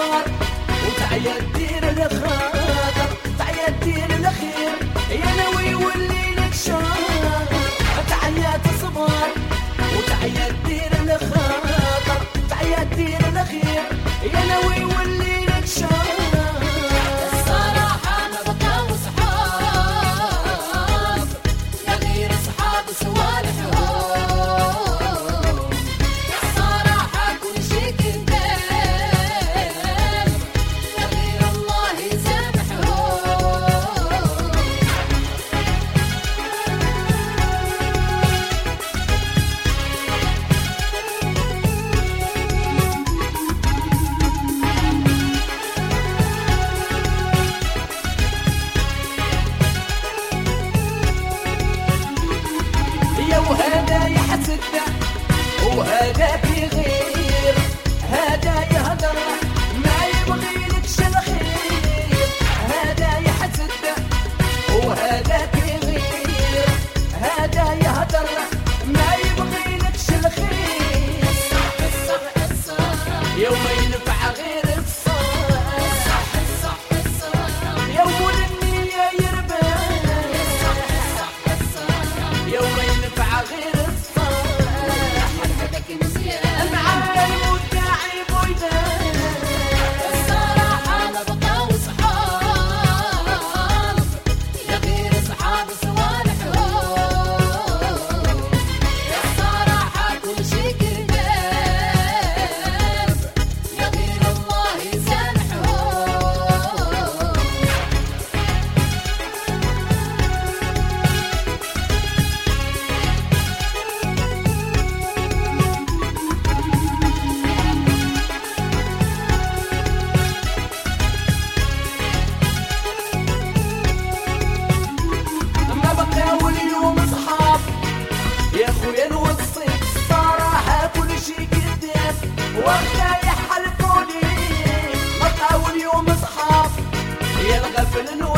النار وتعيا الدين الخاطر تعيا الدين الاخير يا ناوي واللي لك شاطر. تعيا تصبر وتعيا الدين الخاطر تعيا الدين الاخير regret يا الغفل